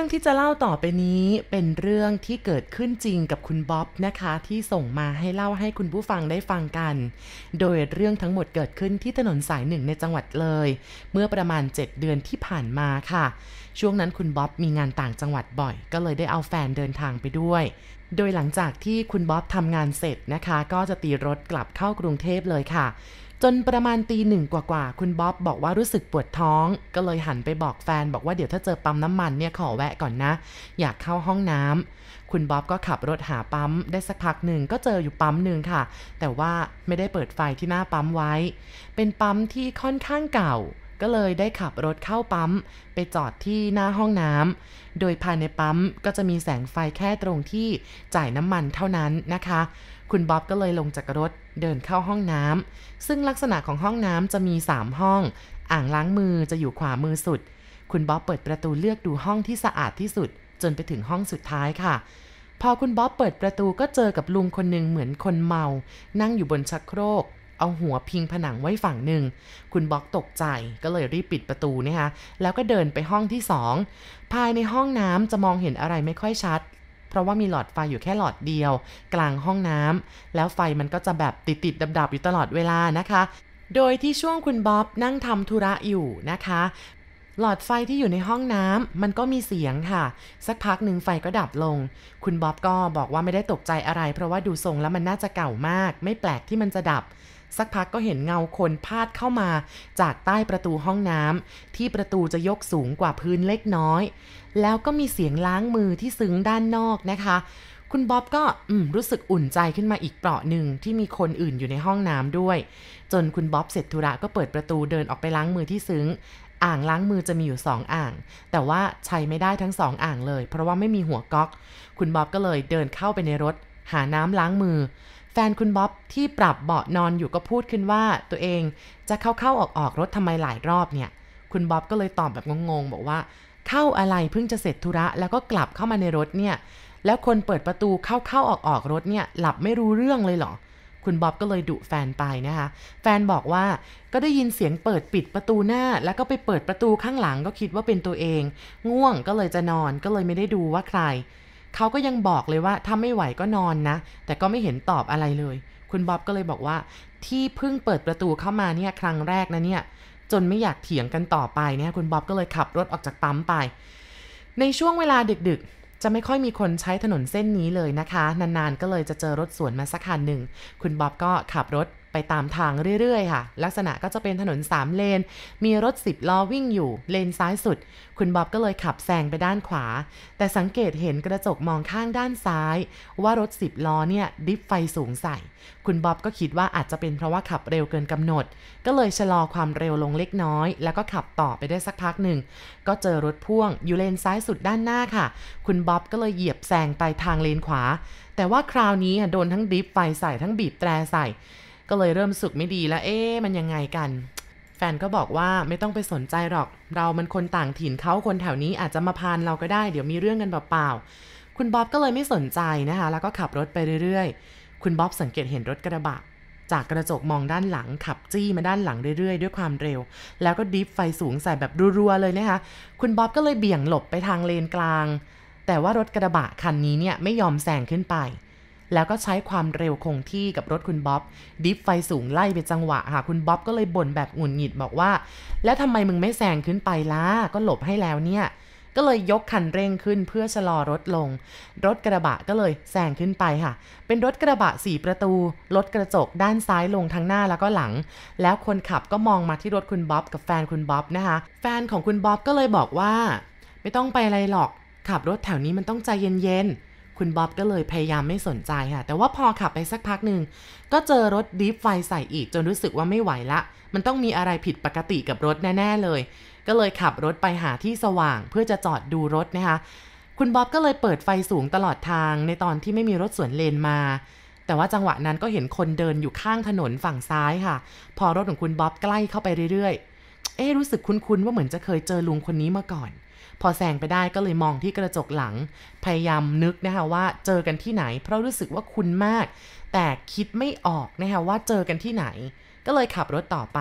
เรื่องที่จะเล่าต่อไปนี้เป็นเรื่องที่เกิดขึ้นจริงกับคุณบ๊อบนะคะ ที่ส่งมาให้เล่าให้คุณผู้ฟังได้ฟังกัน โดยเรื่องทั้งหมดเกิดขึ้นที่ถนนสายหนึ่งในจังหวัดเลย เมื่อประมาณ 7 เดือนที่ผ่านมาค่ะ ช่วงนั้นคุณบ๊อบมีงานต่างจังหวัดบ่อย ก็เลยได้เอาแฟนเดินทางไปด้วย โดยหลังจากที่คุณบ๊อบทำงานเสร็จนะคะ ก็จะตีรถกลับเข้ากรุงเทพเลยค่ะ จนประมาณตีหนึ่งกว่าๆ คุณบ๊อบบอกว่ารู้สึกปวดท้อง ก็เลยหันไปบอกแฟนบอกว่าเดี๋ยวถ้าเจอปั๊มน้ำมันเนี่ยขอแวะก่อนนะ อยากเข้าห้องน้ำคุณบ๊อบก็ขับรถหาปั๊มได้สักพักหนึ่งก็เจออยู่ปั๊มหนึ่งค่ะ แต่ว่าไม่ได้เปิดไฟที่หน้าปั๊มไว้ เป็นปั๊มที่ค่อนข้างเก่า ก็เลยได้ขับรถเข้าปั๊ม ไปจอดที่หน้าห้องน้ำ โดยภายในปั๊มก็จะมีแสงไฟแค่ตรงที่จ่ายน้ำมันเท่านั้นนะคะ คุณบ๊อบก็เลยลงจากรถเดินเข้าห้องน้ำ ซึ่งลักษณะของห้องน้ำจะมี 3 ห้อง อ่างล้างมือจะอยู่ขวามือสุด คุณบ๊อบเปิดประตูเลือกดูห้องที่สะอาดที่สุด จนไปถึงห้องสุดท้ายค่ะพอคุณบ๊อบเปิดประตูก็เจอกับลุงคนหนึ่งเหมือนคนเมา นั่งอยู่บนชักโครก เอาหัวพิงผนังไว้ฝั่งหนึ่ง คุณบ๊อบตกใจก็เลยรีบปิดประตูนะคะแล้วก็เดินไปห้องที่สองภายในห้องน้ำจะมองเห็นอะไรไม่ค่อยชัด เพราะว่ามีหลอดไฟอยู่แค่หลอดเดียว กลางห้องน้ำแล้วไฟมันก็จะแบบติดติดดับดับๆอยู่ตลอดเวลานะคะ โดยที่ช่วงคุณบ๊อบนั่งทำธุระอยู่นะคะหลอดไฟที่อยู่ในห้องน้ำมันก็มีเสียงค่ะ สักพักหนึ่งไฟก็ดับลง คุณบ๊อบก็บอกว่าไม่ได้ตกใจอะไร เพราะว่าดูทรงแล้วมันน่าจะเก่ามาก ไม่แปลกที่มันจะดับ สักพักก็เห็นเงาคนพาดเข้ามาจากใต้ประตูห้องน้ำที่ประตูจะยกสูงกว่าพื้นเล็กน้อย แล้วก็มีเสียงล้างมือที่ซึ้งด้านนอกนะคะ คุณบ๊อบก็รู้สึกอุ่นใจขึ้นมาอีกเปราะหนึ่งที่มีคนอื่นอยู่ในห้องน้ำด้วย จนคุณบ๊อบเสร็จธุระก็เปิดประตูเดินออกไปล้างมือที่ซึ้งอ่างล้างมือจะมีอยู่ 2 อ่าง แต่ว่าใช้ไม่ได้ทั้ง 2 อ่างเลย เพราะว่าไม่มีหัวก๊อก คุณบ๊อบก็เลยเดินเข้าไปในรถ หาน้ำล้างมือ แฟนคุณบ๊อบที่ปรับเบาะนอนอยู่ก็พูดขึ้นว่าตัวเองจะเข้าเข้าออกออกๆรถทำไมหลายรอบเนี่ย คุณบ๊อบก็เลยตอบแบบงงๆ บอกว่า เข้าอะไรเพิ่งจะเสร็จธุระ แล้วก็กลับเข้ามาในรถเนี่ย แล้วคนเปิดประตูเข้าเข้าออกออกๆรถเนี่ยหลับไม่รู้เรื่องเลยเหรอคุณบ๊อบก็เลยดุแฟนไปนะคะ แฟนบอกว่าก็ได้ยินเสียงเปิดปิดประตูหน้า แล้วก็ไปเปิดประตูข้างหลังก็คิดว่าเป็นตัวเอง ง่วงก็เลยจะนอนก็เลยไม่ได้ดูว่าใคร เขาก็ยังบอกเลยว่าถ้าไม่ไหวก็นอนนะ แต่ก็ไม่เห็นตอบอะไรเลย คุณบ๊อบก็เลยบอกว่า ที่เพิ่งเปิดประตูเข้ามาเนี่ยครั้งแรกนะเนี่ยจนไม่อยากเถียงกันต่อไปเนี่ยคุณบ๊อบก็เลยขับรถออกจากปั๊มไป ในช่วงเวลาดึกๆ จะไม่ค่อยมีคนใช้ถนนเส้นนี้เลยนะคะ นานๆก็เลยจะเจอรถสวนมาสักคันหนึ่ง คุณบ๊อบก็ขับรถ ไปตามทางเรื่อยๆ ค่ะ ลักษณะก็จะเป็นถนน 3 เลน มีรถ 10 ล้อวิ่งอยู่ เลนซ้ายสุด คุณบ๊อบก็เลยขับแซงไปด้านขวา แต่สังเกตเห็นกระจกมองข้างด้านซ้าย ว่ารถ 10 ล้อเนี่ยดิฟไฟสูงใส่ คุณบ๊อบก็คิดว่าอาจจะเป็นเพราะว่าขับเร็วเกินกำหนด ก็เลยชะลอความเร็วลงเล็กน้อย แล้วก็ขับต่อไปได้สักพักหนึ่ง ก็เจอรถพ่วงอยู่เลนซ้ายสุดด้านหน้าค่ะ คุณบ๊อบก็เลยเหยียบแซงไปทางเลนขวา แต่ว่าคราวนี้โดนทั้งดิฟไฟใส่ทั้งบีบแตรใส่ ก็เลยเริ่มสึกไม่ดีแล้วเอ๊ะมันยังไงกัน แฟนก็บอกว่าไม่ต้องไปสนใจหรอก เรามันคนต่างถิ่นเขาคนแถวนี้อาจจะมาพานเราก็ได้เดี๋ยวมีเรื่องกันเปล่าๆคุณบ๊อบก็เลยไม่สนใจนะคะ แล้วก็ขับรถไปเรื่อยๆ คุณบ๊อบสังเกตเห็นรถกระบะจากกระจกมองด้านหลังขับจี้มาด้านหลังเรื่อยๆ ด้วยความเร็ว แล้วก็ดิฟไฟสูงใส่แบบรัวๆเลยนะคะ คุณบ๊อบก็เลยเบี่ยงหลบไปทางเลนกลาง แต่ว่ารถกระบะคันนี้เนี่ยไม่ยอมแซงขึ้นไป แล้วก็ใช้ความเร็วคงที่กับรถคุณบ๊อบดิฟไฟสูงไล่ไปจังหวะค่ะคุณบ๊อบก็เลยบ่นแบบหงุดหงิดบอกว่า แล้วทำไมมึงไม่แซงขึ้นไปล่ะก็หลบให้แล้วเนี่ยก็เลยยกคันเร่งขึ้นเพื่อชะลอรถลง รถกระบะก็เลยแซงขึ้นไปค่ะ เป็นรถกระบะสี่ประตู รถกระจกด้านซ้ายลงทั้งหน้าแล้วก็หลัง แล้วคนขับก็มองมาที่รถคุณบ๊อบกับแฟนคุณบ๊อบนะคะ แฟนของคุณบ๊อบก็เลยบอกว่า ไม่ต้องไปอะไรหรอก ขับรถแถวนี้มันต้องใจเย็นๆ คุณบ๊อบก็เลยพยายามไม่สนใจค่ะ แต่ว่าพอขับไปสักพักหนึ่งก็เจอรถดิฟไฟใส่อีกจนรู้สึกว่าไม่ไหวละ มันต้องมีอะไรผิดปกติกับรถแน่ ๆเลย ก็เลยขับรถไปหาที่สว่างเพื่อจะจอดดูรถนะคะ คุณบ๊อบก็เลยเปิดไฟสูงตลอดทางในตอนที่ไม่มีรถสวนเลนมา แต่ว่าจังหวะนั้นก็เห็นคนเดินอยู่ข้างถนนฝั่งซ้ายค่ะ พอรถของคุณบ๊อบใกล้เข้าไปเรื่อยๆ เอ๊ะรู้สึกคุ้นๆว่าเหมือนจะเคยเจอลุงคนนี้มาก่อน พอแซงไปได้ก็เลยมองที่กระจกหลัง พยายามนึกนะคะว่าเจอกันที่ไหน เพราะรู้สึกว่าคุ้นมาก แต่คิดไม่ออกนะคะว่าเจอกันที่ไหน ก็เลยขับรถต่อไป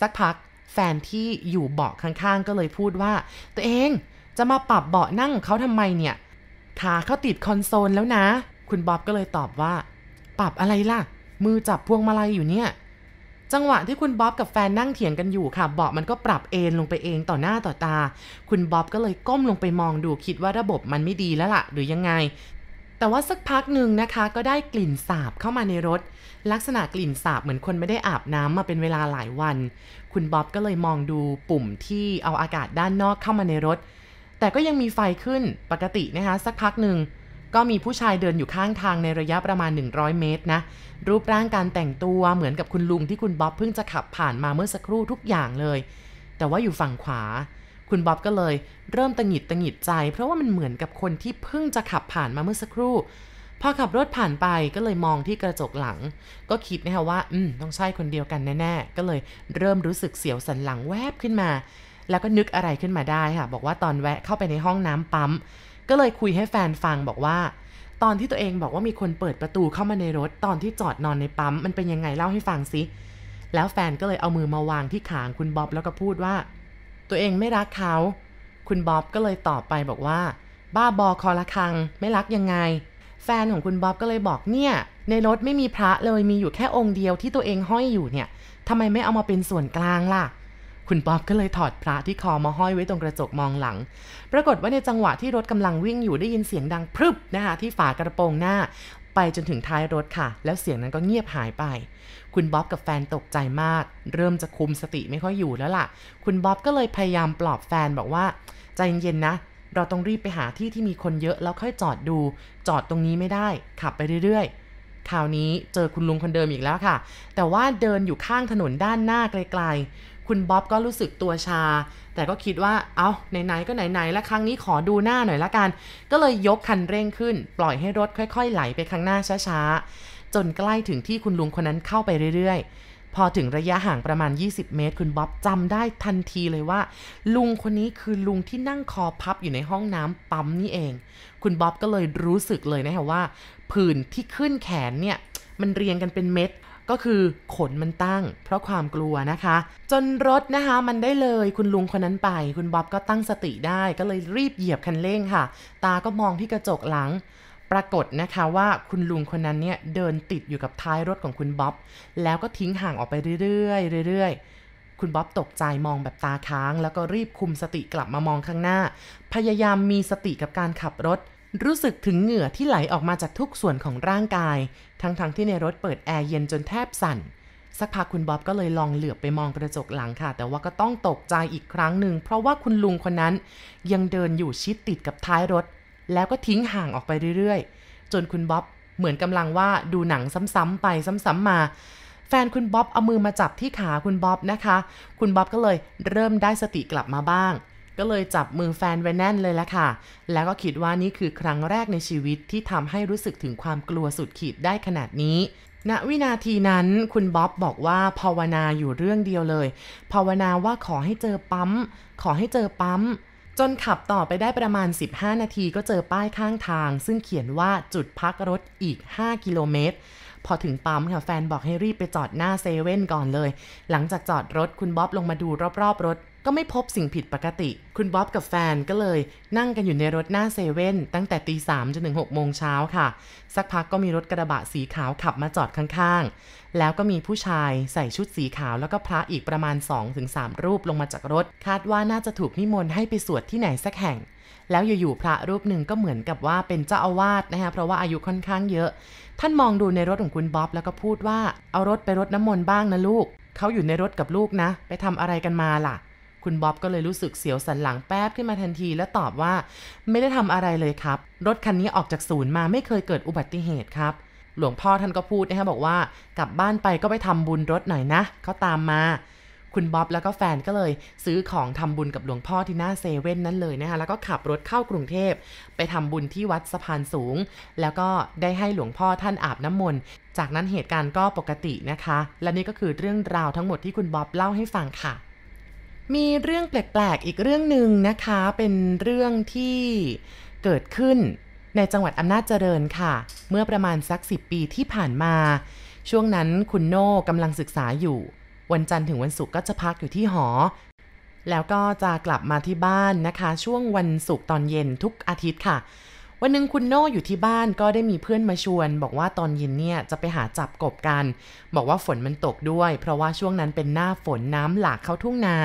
สักพักแฟนที่อยู่เบาะข้างๆ ก็เลยพูดว่า ตัวเองจะมาปรับเบาะนั่งเขาทำไมเนี่ยขาเขาติดคอนโซลแล้วนะ คุณบ๊อบก็เลยตอบว่า ปรับอะไรล่ะ มือจับพวงมาลัยอยู่เนี่ย จังหวะที่คุณบ๊อบกับแฟนนั่งเถียงกันอยู่ค่ะเบาะมันก็ปรับเอนลงไปเองต่อหน้าต่อตา คุณบ๊อบก็เลยก้มลงไปมองดูคิดว่าระบบมันไม่ดีแล้วล่ะ หรือยังไง แต่ว่าสักพักหนึ่งนะคะก็ได้กลิ่นสาบเข้ามาในรถ ลักษณะกลิ่นสาบเหมือนคนไม่ได้อาบน้ำมาเป็นเวลาหลายวัน คุณบ๊อบก็เลยมองดูปุ่มที่เอาอากาศด้านนอกเข้ามาในรถ แต่ก็ยังมีไฟขึ้นปกตินะคะ สักพักหนึ่ง ก็มีผู้ชายเดินอยู่ข้างทางในระยะประมาณ 100 เมตรนะ รูปร่างการแต่งตัวเหมือนกับคุณลุงที่คุณบ๊อบเพิ่งจะขับผ่านมาเมื่อสักครู่ทุกอย่างเลย แต่ว่าอยู่ฝั่งขวา คุณบ๊อบก็เลยเริ่มตังหิดตังหิดใจ เพราะว่ามันเหมือนกับคนที่เพิ่งจะขับผ่านมาเมื่อสักครู่ พอขับรถผ่านไปก็เลยมองที่กระจกหลัง ก็คิดนะคะว่า อืมต้องใช่คนเดียวกันแน่ๆ ก็เลยเริ่มรู้สึกเสียวสันหลังแวบขึ้นมา แล้วก็นึกอะไรขึ้นมาได้ค่ะ บอกว่าตอนแวะเข้าไปในห้องน้ำปั๊ม ก็เลยคุยให้แฟนฟังบอกว่า ตอนที่ตัวเองบอกว่ามีคนเปิดประตูเข้ามาในรถ ตอนที่จอดนอนในปั๊มมันเป็นยังไงเล่าให้ฟังสิแล้วแฟนก็เลยเอามือมาวางที่ขางคุณบ๊อบแล้วก็พูดว่า ตัวเองไม่รักเขา คุณบ๊อบก็เลยตอบไปบอกว่า บ้าบอคอละคัง ไม่รักยังไง แฟนของคุณบ๊อบก็เลยบอกเนี่ย ในรถไม่มีพระเลยมีอยู่แค่องค์เดียวที่ตัวเองห้อยอยู่เนี่ยทำไมไม่เอามาเป็นส่วนกลางล่ะ คุณบ๊อบก็เลยถอดพระที่คอมาห้อยไว้ตรงกระจกมองหลัง ปรากฏว่าในจังหวะที่รถกำลังวิ่งอยู่ได้ยินเสียงดังพรึบนะคะที่ฝากระโปรงหน้า ไปจนถึงท้ายรถค่ะ แล้วเสียงนั้นก็เงียบหายไป คุณบ๊อบกับแฟนตกใจมาก เริ่มจะคุมสติไม่ค่อยอยู่แล้วล่ะ คุณบ๊อบก็เลยพยายามปลอบแฟนบอกว่าใจเย็นๆนะเราต้องรีบไปหาที่ที่มีคนเยอะแล้วค่อยจอดดู จอดตรงนี้ไม่ได้ ขับไปเรื่อยๆ คราวนี้เจอคุณลุงคนเดิมอีกแล้วค่ะ แต่ว่าเดินอยู่ข้างถนนด้านหน้าไกลๆ คุณบ๊อบก็รู้สึกตัวชา แต่ก็คิดว่า เอาไหน ๆ ก็ไหน ๆ แล้วครั้งนี้ขอดูหน้าหน่อยละกัน ก็เลยยกคันเร่งขึ้น ปล่อยให้รถค่อย ๆ ไหลไปข้างหน้าช้า ๆ จนใกล้ถึงที่คุณลุงคนนั้นเข้าไปเรื่อย ๆ พอถึงระยะห่างประมาณ 20 เมตร คุณบ๊อบจำได้ทันทีเลยว่า ลุงคนนี้คือลุงที่นั่งคอพับอยู่ในห้องน้ำปั๊มนี่เอง คุณบ๊อบก็เลยรู้สึกเลยนะคะว่าผื่นที่ขึ้นแขนเนี่ยมันเรียงกันเป็นเม็ด ก็คือขนมันตั้ง เพราะความกลัวนะคะ จนรถนะคะมันได้เลยคุณลุงคนนั้นไป คุณบ๊อบก็ตั้งสติได้ก็เลยรีบเหยียบคันเร่งค่ะ ตาก็มองที่กระจกหลัง ปรากฏนะคะว่าคุณลุงคนนั้นเนี่ยเดินติดอยู่กับท้ายรถของคุณบ๊อบ แล้วก็ทิ้งห่างออกไปเรื่อยๆเรื่อยๆคุณบ๊อบตกใจมองแบบตาค้าง แล้วก็รีบคุมสติกลับมามองข้างหน้า พยายามมีสติกับการขับรถ รู้สึกถึงเหงื่อที่ไหลออกมาจากทุกส่วนของร่างกาย ทั้งๆทที่ในรถเปิดแอร์เย็นจนแทบสั่น สักพักคุณบ๊อบก็เลยลองเหลือบไปมองกระจกหลังค่ะ แต่ว่าก็ต้องตกใจอีกครั้งหนึ่ง เพราะว่าคุณลุงคนนั้น ยังเดินอยู่ชิดติดกับท้ายรถ แล้วก็ทิ้งห่างออกไปเรื่อยๆ จนคุณบ๊อบเหมือนกำลังว่าดูหนังซ้ำๆไปซ้ำๆมา แฟนคุณบ๊อบเอามือมาจับที่ขาคุณบ๊อบนะคะ คุณบ๊อบก็เลยเริ่มได้สติกลับมาบ้าง ก็เลยจับมือแฟนไว้แน่นเลยละค่ะ แล้วก็คิดว่านี่คือครั้งแรกในชีวิตที่ทำให้รู้สึกถึงความกลัวสุดขีดได้ขนาดนี้ณวินาทีนั้นคุณบ๊อบบอกว่าภาวนาอยู่เรื่องเดียวเลย ภาวนาว่าขอให้เจอปั๊ม ขอให้เจอปั๊ม จนขับต่อไปได้ประมาณ 15 นาทีก็เจอป้ายข้างทาง ซึ่งเขียนว่าจุดพักรถอีก 5 กิโลเมตร พอถึงปั๊มค่ะแฟนบอกให้รีบไปจอดหน้าเซเว่นก่อนเลย หลังจากจอดรถคุณบ๊อบลงมาดูรอบๆรถ ก็ไม่พบสิ่งผิดปกติ คุณบ๊อบกับแฟนก็เลยนั่งกันอยู่ในรถหน้าเซเว่นตั้งแต่ตีสามจนถึงหกโมงเช้าค่ะ สักพักก็มีรถกระบะสีขาวขับมาจอดข้างๆ แล้วก็มีผู้ชายใส่ชุดสีขาวแล้วก็พระอีกประมาณ 2-3 รูปลงมาจากรถ คาดว่าน่าจะถูกนิมนต์ให้ไปสวดที่ไหนสักแห่ง แล้วอยู่ๆพระรูปหนึ่งก็เหมือนกับว่าเป็นเจ้าอาวาสนะคะเพราะว่าอายุค่อนข้างเยอะ ท่านมองดูในรถของคุณบ๊อบแล้วก็พูดว่าเอารถไปรดน้ำมนต์บ้างนะลูกเขาอยู่ในรถกับลูกนะ ไปทำอะไรกันมาล่ะ คุณบ๊อบก็เลยรู้สึกเสียวสันหลังแป๊บขึ้นมาทันทีและตอบว่า ไม่ได้ทำอะไรเลยครับ รถคันนี้ออกจากศูนย์มาไม่เคยเกิดอุบัติเหตุครับ หลวงพ่อท่านก็พูดนะคะบอกว่ากลับบ้านไปก็ไปทำบุญรถหน่อยนะเขาตามมาคุณบ๊อบแล้วก็แฟนก็เลยซื้อของทำบุญกับหลวงพ่อที่หน้าเซเว่นนั้นเลยนะคะแล้วก็ขับรถเข้ากรุงเทพ ไปทำบุญที่วัดสะพานสูง แล้วก็ได้ให้หลวงพ่อท่านอาบน้ำมนต์จากนั้นเหตุการณ์ก็ปกตินะคะ และนี่ก็คือเรื่องราวทั้งหมดที่คุณบ๊อบเล่าให้ฟังค่ะ มีเรื่องแปลกๆอีกเรื่องหนึ่งนะคะ เป็นเรื่องที่เกิดขึ้นในจังหวัดอำนาจเจริญค่ะ เมื่อประมาณสัก 10 ปีที่ผ่านมา ช่วงนั้นคุณโน่กำลังศึกษาอยู่ วันจันทร์ถึงวันศุกร์ก็จะพักอยู่ที่หอ แล้วก็จะกลับมาที่บ้านนะคะ ช่วงวันศุกร์ตอนเย็นทุกอาทิตย์ค่ะ วันหนึ่งคุณโน่อยู่ที่บ้านก็ได้มีเพื่อนมาชวน บอกว่าตอนเย็นเนี่ยจะไปหาจับกบกัน บอกว่าฝนมันตกด้วย เพราะว่าช่วงนั้นเป็นหน้าฝนน้ำหลากเข้าทุ่งนา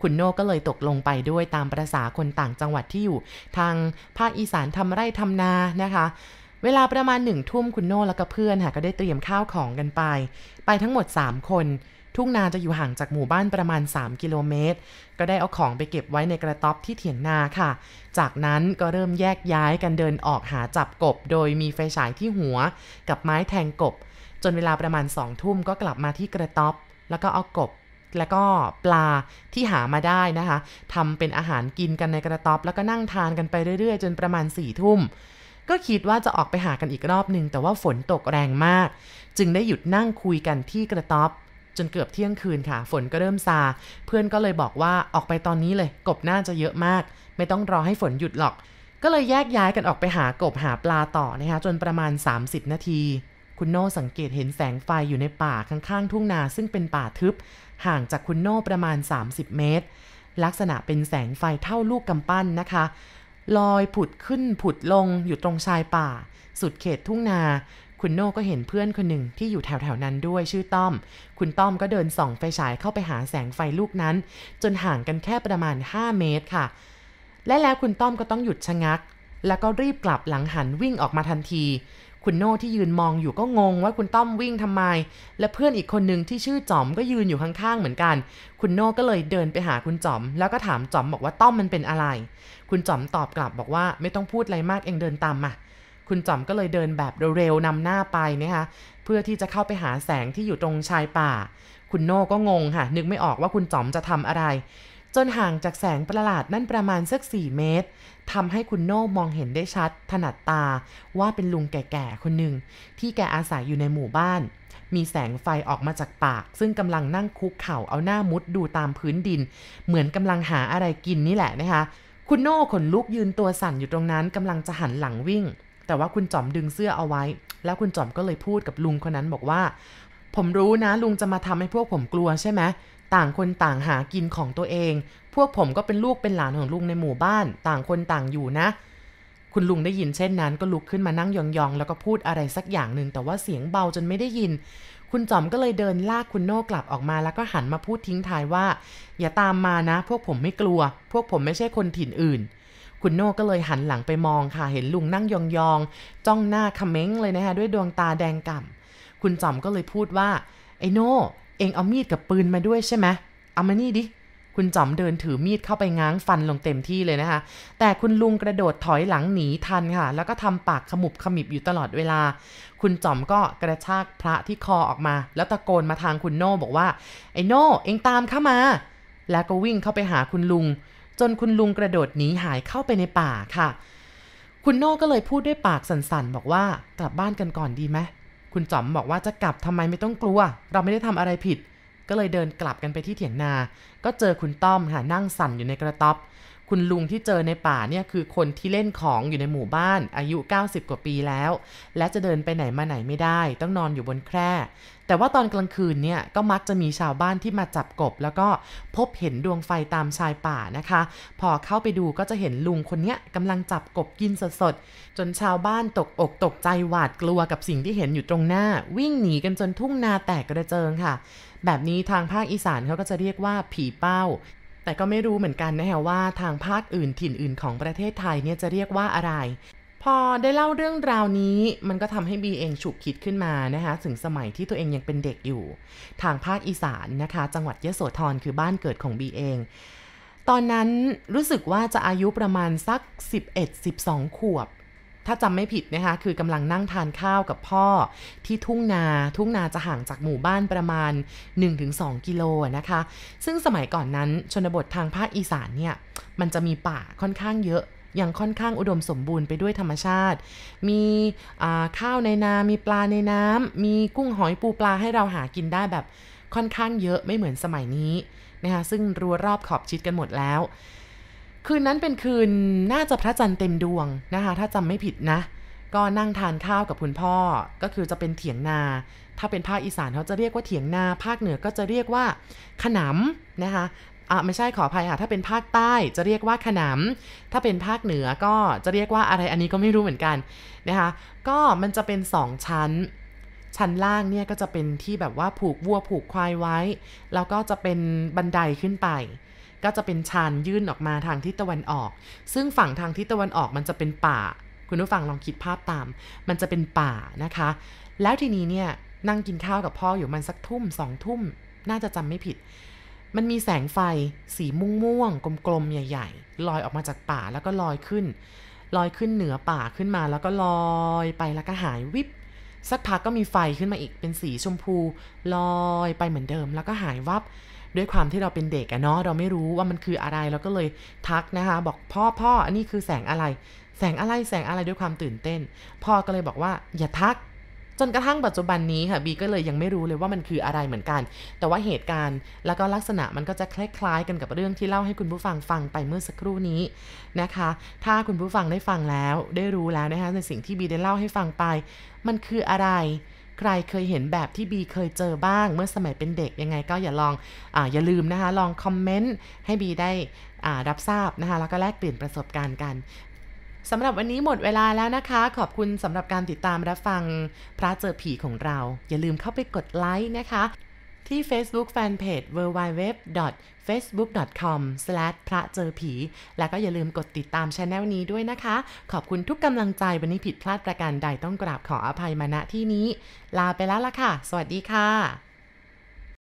คุณโน่ก็เลยตกลงไปด้วยตามประษาคนต่างจังหวัดที่อยู่ ทางภาคอีสานทำไร่ทำนานะคะเวลาประมาณหนึ่งทุ่มคุณโน่แล้วก็เพื่อนค่ะก็ได้เตรียมข้าวของกันไป ไปทั้งหมด 3 คน ทุ่งนาจะอยู่ห่างจากหมู่บ้านประมาณ 3 กิโลเมตร ก็ได้เอาของไปเก็บไว้ในกระต๊อบที่เถียงนาค่ะ จากนั้นก็เริ่มแยกย้ายกันเดินออกหาจับกบ โดยมีไฟฉายที่หัว กับไม้แทงกบ จนเวลาประมาณสองทุ่มก็กลับมาที่กระต๊อบ แล้วก็เอากบแล้วก็ปลาที่หามาได้นะคะทำเป็นอาหารกินกันในกระต๊อบ แล้วก็นั่งทานกันไปเรื่อยๆ จนประมาณ4ี่ทุ่ม ก็คิดว่าจะออกไปหากันอีกรอบหนึ่งแต่ว่าฝนตกแรงมาก จึงได้หยุดนั่งคุยกันที่กระต๊อบ จนเกือบเที่ยงคืนค่ะ ฝนก็เริ่มซา เพื่อนก็เลยบอกว่าออกไปตอนนี้เลย กบน่าจะเยอะมาก ไม่ต้องรอให้ฝนหยุดหรอก ก็เลยแยกย้ายกันออกไปหากบหาปลาต่อนะคะ จนประมาณ 30 นาที คุณโน่สังเกตเห็นแสงไฟอยู่ในป่าข้างๆ ทุ่งนาซึ่งเป็นป่าทึบ ห่างจากคุณโน่ประมาณ 30 เมตร ลักษณะเป็นแสงไฟเท่าลูกกำปั้นนะคะลอยผุดขึ้นผุดลงอยู่ตรงชายป่า สุดเขตทุ่งนา คุณโน่ก็เห็นเพื่อนคนหนึ่งที่อยู่แถวๆนั้นด้วยชื่อต้อม คุณต้อมก็เดินส่องไฟฉายเข้าไปหาแสงไฟลูกนั้น จนห่างกันแค่ประมาณ 5 เมตรค่ะ และแล้วคุณต้อมก็ต้องหยุดชะงัก แล้วก็รีบกลับหลังหันวิ่งออกมาทันที คุณโน่ที่ยืนมองอยู่ก็งงว่าคุณต้อมวิ่งทำไม และเพื่อนอีกคนหนึ่งที่ชื่อจอมก็ยืนอยู่ข้างๆเหมือนกัน คุณโน่ก็เลยเดินไปหาคุณจอม แล้วก็ถามจอมบอกว่าต้อมมันเป็นอะไร คุณจอมตอบกลับบอกว่าไม่ต้องพูดอะไรมากเองเดินตามมา คุณจอมก็เลยเดินแบบเร็วๆนำหน้าไปนะคะเพื่อที่จะเข้าไปหาแสงที่อยู่ตรงชายป่า คุณโน่ก็งงค่ะ นึกไม่ออกว่าคุณจอมจะทำอะไร จนห่างจากแสงประหลาดนั่นประมาณสัก 4 เมตรทำให้คุณโน่มองเห็นได้ชัด ถนัดตาว่าเป็นลุงแก่ๆคนหนึ่งที่แกอาศัยอยู่ในหมู่บ้าน มีแสงไฟออกมาจากปาก ซึ่งกำลังนั่งคุกเข่าเอาหน้ามุดดูตามพื้นดิน เหมือนกำลังหาอะไรกินนี่แหละนะคะคุณโน่ขนลุกยืนตัวสั่นอยู่ตรงนั้นกำลังจะหันหลังวิ่ง แต่ว่าคุณจอมดึงเสื้อเอาไว้ แล้วคุณจอมก็เลยพูดกับลุงคนนั้นบอกว่า ผมรู้นะลุงจะมาทำให้พวกผมกลัวใช่ไหมต่างคนต่างหากินของตัวเอง พวกผมก็เป็นลูกเป็นหลานของลุงในหมู่บ้าน ต่างคนต่างอยู่นะ คุณลุงได้ยินเช่นนั้น ก็ลุกขึ้นมานั่งยองๆ แล้วก็พูดอะไรสักอย่างหนึ่ง แต่ว่าเสียงเบาจนไม่ได้ยิน คุณจอมก็เลยเดินลากคุณโน่กลับออกมา แล้วก็หันมาพูดทิ้งท้ายว่า อย่าตามมานะ พวกผมไม่กลัว พวกผมไม่ใช่คนถิ่นอื่น คุณโน่ก็เลยหันหลังไปมองค่ะ เห็นลุงนั่งยองๆ จ้องหน้าคเม้งเลยนะคะด้วยดวงตาแดงก่ำคุณจอมก็เลยพูดว่า ไอ้โน่เองเอามีดกับปืนมาด้วยใช่ไหมเอามานี่ดิ คุณจอมเดินถือมีดเข้าไปง้างฟันลงเต็มที่เลยนะคะ แต่คุณลุงกระโดดถอยหลังหนีทันค่ะ แล้วก็ทำปากขมุบขมิบอยู่ตลอดเวลา คุณจอมก็กระชากพระที่คอออกมา แล้วตะโกนมาทางคุณโน่บอกว่า ไอ้โน่เองตามเข้ามา แล้วก็วิ่งเข้าไปหาคุณลุง จนคุณลุงกระโดดหนีหายเข้าไปในป่าค่ะ คุณโน่ก็เลยพูดด้วยปากสั่นๆ บอกว่ากลับบ้านกันก่อนดีไหมคุณจอมบอกว่าจะกลับทำไมไม่ต้องกลัว เราไม่ได้ทำอะไรผิด ก็เลยเดินกลับกันไปที่เถียงนา ก็เจอคุณต้อมค่ะนั่งสั่นอยู่ในกระต๊อบ คุณลุงที่เจอในป่าเนี่ยคือคนที่เล่นของอยู่ในหมู่บ้าน อายุ 90 กว่าปีแล้ว และจะเดินไปไหนมาไหนไม่ได้ ต้องนอนอยู่บนแคร่แต่ว่าตอนกลางคืนเนี่ยก็มักจะมีชาวบ้านที่มาจับกบ แล้วก็พบเห็นดวงไฟตามชายป่านะคะ พอเข้าไปดูก็จะเห็นลุงคนเนี้ยกำลังจับกบกินสดๆจนชาวบ้านตกอกตกใจหวาดกลัวกับสิ่งที่เห็นอยู่ตรงหน้า วิ่งหนีกันจนทุ่งนาแตกกระเจิงค่ะ แบบนี้ทางภาคอีสานเขาก็จะเรียกว่าผีเป้า แต่ก็ไม่รู้เหมือนกันนะฮะว่าทางภาคอื่นถิ่นอื่นของประเทศไทยเนี่ยจะเรียกว่าอะไร พอได้เล่าเรื่องราวนี้ มันก็ทำให้บีเองฉุกคิดขึ้นมานะคะถึงสมัยที่ตัวเองยังเป็นเด็กอยู่ ทางภาคอีสานนะคะ จังหวัดยะโสธรคือบ้านเกิดของบีเองตอนนั้นรู้สึกว่าจะอายุประมาณสัก 11-12 ขวบ ถ้าจำไม่ผิดนะคะคือกำลังนั่งทานข้าวกับพ่อที่ทุ่งนาทุ่งนาจะห่างจากหมู่บ้านประมาณ 1-2 กิโลนะคะ ซึ่งสมัยก่อนนั้นชนบททางภาคอีสานเนี่ย มันจะมีป่าค่อนข้างเยอะยังค่อนข้างอุดมสมบูรณ์ไปด้วยธรรมชาติ มีข้าวในนา มีปลาในน้ำ มีกุ้งหอยปูปลาให้เราหากินได้แบบค่อนข้างเยอะไม่เหมือนสมัยนี้นะคะซึ่งรั้วรอบขอบชิดกันหมดแล้ว คืนนั้นเป็นคืนน่าจะพระจันทร์เต็มดวงนะคะ ถ้าจำไม่ผิดนะ ก็นั่งทานข้าวกับคุณพ่อก็คือจะเป็นเถียงนา ถ้าเป็นภาคอีสานเขาจะเรียกว่าเถียงนา ภาคเหนือก็จะเรียกว่าขนำนะคะอะไม่ใช่ขออภัยค่ะ ถ้าเป็นภาคใต้จะเรียกว่าขนำถ้าเป็นภาคเหนือก็จะเรียกว่าอะไรอันนี้ก็ไม่รู้เหมือนกันนะคะ ก็มันจะเป็น2ชั้น ชั้นล่างเนี่ยก็จะเป็นที่แบบว่าผูกวัวผูกควายไว้ แล้วก็จะเป็นบันไดขึ้นไป ก็จะเป็นชานยื่นออกมาทางทิศตะวันออก ซึ่งฝั่งทางทิศตะวันออกมันจะเป็นป่า คุณผู้ฟังลองคิดภาพตาม มันจะเป็นป่านะคะ แล้วทีนี้เนี่ยนั่งกินข้าวกับพ่ออยู่มันสักทุ่มสองทุ่ม น่าจะจำไม่ผิด มันมีแสงไฟสีม่วงม่วงๆกลมๆใหญ่ ๆ ลอยออกมาจากป่าแล้วก็ลอยขึ้น ลอยขึ้นเหนือป่าขึ้นมาแล้วก็ลอยไปแล้วก็หายวิบสักพักก็มีไฟขึ้นมาอีกเป็นสีชมพู ลอยไปเหมือนเดิมแล้วก็หายวับ ด้วยความที่เราเป็นเด็กอะเนาะเราไม่รู้ว่ามันคืออะไรเราก็เลยทักนะคะ บอกพ่อพ่ออันนี้คือแสงอะไร แสงอะไรแสงอะไรด้วยความตื่นเต้น พ่อก็เลยบอกว่าอย่าทักจนกระทั่งปัจจุบันนี้ค่ะบีก็เลยยังไม่รู้เลยว่ามันคืออะไรเหมือนกัน แต่ว่าเหตุการณ์แล้วก็ลักษณะมันก็จะคล้ายๆกันกับเรื่องที่เล่าให้คุณผู้ฟังฟังไปเมื่อสักครู่นี้นะคะ ถ้าคุณผู้ฟังได้ฟังแล้ว ได้รู้แล้วนะคะในสิ่งที่บีได้เล่าให้ฟังไป มันคืออะไร ใครเคยเห็นแบบที่บีเคยเจอบ้างเมื่อสมัยเป็นเด็กยังไงก็อย่าลองออย่าลืมนะคะ ลองคอมเมนต์ให้บีได้รับทราบนะคะ แล้วก็แลกเปลี่ยนประสบการณ์กันสำหรับวันนี้หมดเวลาแล้วนะคะ ขอบคุณสำหรับการติดตามรับฟังพระเจอผีของเรา อย่าลืมเข้าไปกดไลค์นะคะ ที่ Facebook Fanpage www.facebook.com พระเจอผี แล้วก็อย่าลืมกดติดตามช anel นี้ด้วยนะคะ ขอบคุณทุกกำลังใจวันนี้ผิดพลาดประการใดต้องกราบขออภัยมาณที่นี้ ลาไปแล้วล่ะค่ะ สวัสดีค่ะ